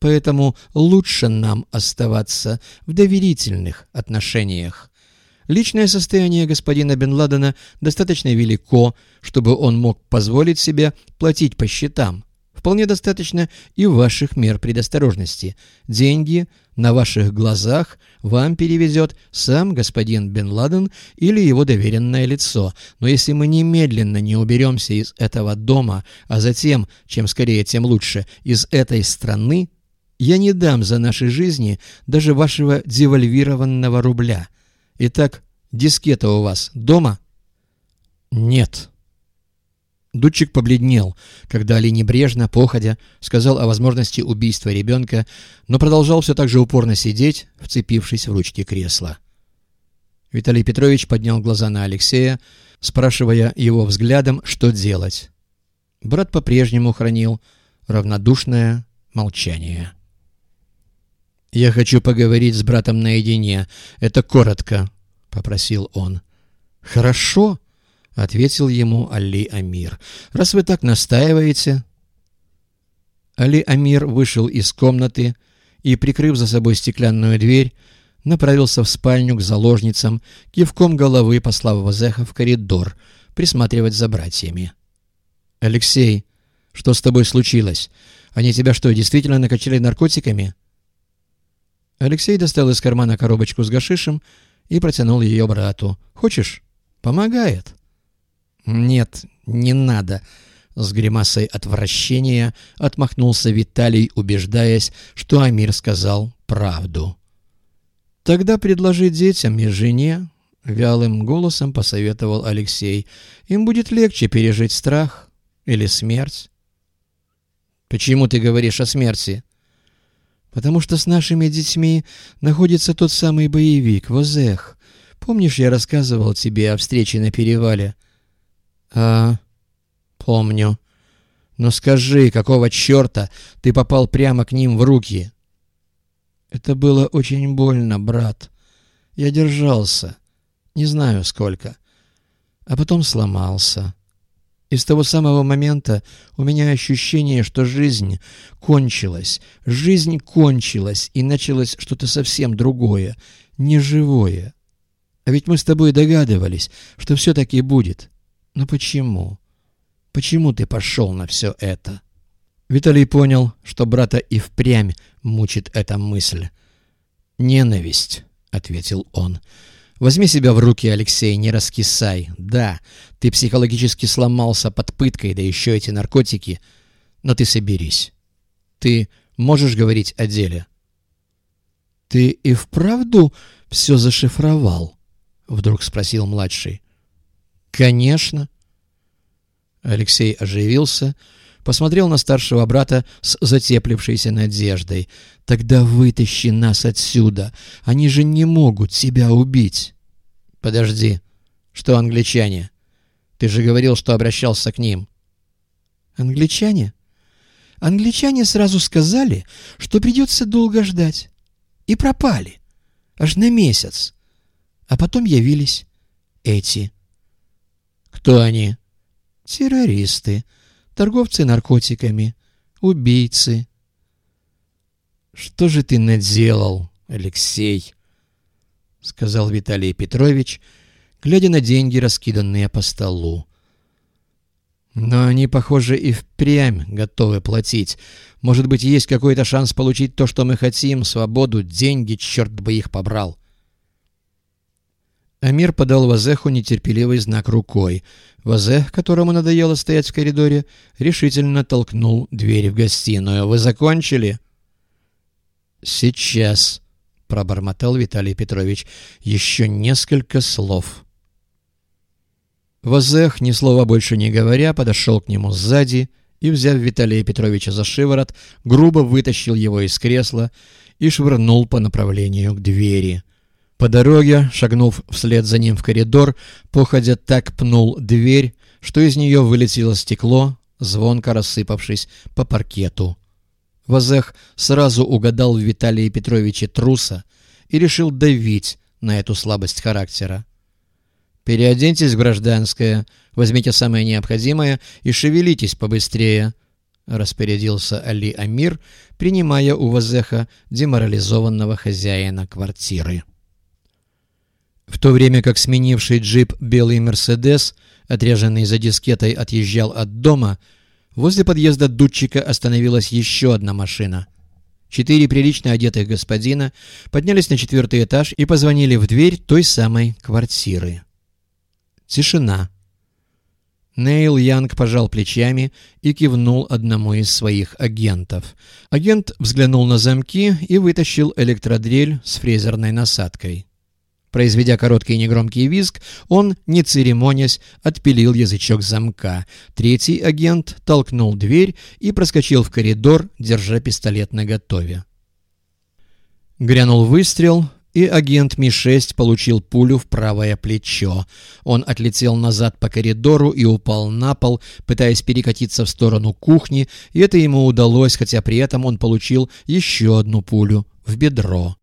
поэтому лучше нам оставаться в доверительных отношениях. Личное состояние господина Бен Ладена достаточно велико, чтобы он мог позволить себе платить по счетам. Вполне достаточно и ваших мер предосторожности. Деньги на ваших глазах вам перевезет сам господин Бен Ладен или его доверенное лицо. Но если мы немедленно не уберемся из этого дома, а затем, чем скорее, тем лучше, из этой страны, я не дам за наши жизни даже вашего девальвированного рубля. Итак, дискета у вас дома? Нет. Дудчик побледнел, когда Али небрежно, походя, сказал о возможности убийства ребенка, но продолжал все так же упорно сидеть, вцепившись в ручки кресла. Виталий Петрович поднял глаза на Алексея, спрашивая его взглядом, что делать. Брат по-прежнему хранил равнодушное молчание. «Я хочу поговорить с братом наедине. Это коротко», — попросил он. «Хорошо», — ответил ему Али Амир. «Раз вы так настаиваете...» Али Амир вышел из комнаты и, прикрыв за собой стеклянную дверь, направился в спальню к заложницам, кивком головы послав Вазеха в коридор, присматривать за братьями. «Алексей, что с тобой случилось? Они тебя что, действительно накачали наркотиками?» Алексей достал из кармана коробочку с гашишем и протянул ее брату. «Хочешь? Помогает». «Нет, не надо», — с гримасой отвращения отмахнулся Виталий, убеждаясь, что Амир сказал правду. «Тогда предложи детям и жене», — вялым голосом посоветовал Алексей. «Им будет легче пережить страх или смерть». «Почему ты говоришь о смерти?» «Потому что с нашими детьми находится тот самый боевик, Возех. Помнишь, я рассказывал тебе о встрече на перевале?» «А, помню. Но скажи, какого черта ты попал прямо к ним в руки?» «Это было очень больно, брат. Я держался. Не знаю, сколько. А потом сломался». И с того самого момента у меня ощущение, что жизнь кончилась, жизнь кончилась, и началось что-то совсем другое, неживое. А ведь мы с тобой догадывались, что все таки будет. Но почему? Почему ты пошел на все это? Виталий понял, что брата и впрямь мучит эта мысль. «Ненависть», — ответил он. «Возьми себя в руки, Алексей, не раскисай. Да, ты психологически сломался под пыткой, да еще эти наркотики. Но ты соберись. Ты можешь говорить о деле?» «Ты и вправду все зашифровал?» — вдруг спросил младший. «Конечно». Алексей оживился, посмотрел на старшего брата с затеплившейся надеждой. «Тогда вытащи нас отсюда. Они же не могут тебя убить». «Подожди. Что англичане? Ты же говорил, что обращался к ним». «Англичане?» «Англичане сразу сказали, что придется долго ждать. И пропали. Аж на месяц. А потом явились эти». Кто они? Террористы, торговцы наркотиками, убийцы. Что же ты наделал, Алексей? Сказал Виталий Петрович, глядя на деньги, раскиданные по столу. Но они, похоже, и впрямь готовы платить. Может быть, есть какой-то шанс получить то, что мы хотим, свободу, деньги, черт бы их побрал. Амир подал Вазеху нетерпеливый знак рукой. Вазех, которому надоело стоять в коридоре, решительно толкнул дверь в гостиную. «Вы закончили?» «Сейчас», — пробормотал Виталий Петрович, — «еще несколько слов». Вазех, ни слова больше не говоря, подошел к нему сзади и, взяв Виталия Петровича за шиворот, грубо вытащил его из кресла и швырнул по направлению к двери. По дороге, шагнув вслед за ним в коридор, походя так пнул дверь, что из нее вылетело стекло, звонко рассыпавшись по паркету. Вазех сразу угадал в Виталии Петровиче труса и решил давить на эту слабость характера. «Переоденьтесь в гражданское, возьмите самое необходимое и шевелитесь побыстрее», — распорядился Али Амир, принимая у Вазеха деморализованного хозяина квартиры. В то время как сменивший джип белый «Мерседес», отряженный за дискетой, отъезжал от дома, возле подъезда Дудчика остановилась еще одна машина. Четыре прилично одетых господина поднялись на четвертый этаж и позвонили в дверь той самой квартиры. Тишина. Нейл Янг пожал плечами и кивнул одному из своих агентов. Агент взглянул на замки и вытащил электродрель с фрезерной насадкой. Произведя короткий негромкий визг, он, не церемонясь, отпилил язычок замка. Третий агент толкнул дверь и проскочил в коридор, держа пистолет наготове. Грянул выстрел, и агент Ми-6 получил пулю в правое плечо. Он отлетел назад по коридору и упал на пол, пытаясь перекатиться в сторону кухни, и это ему удалось, хотя при этом он получил еще одну пулю в бедро.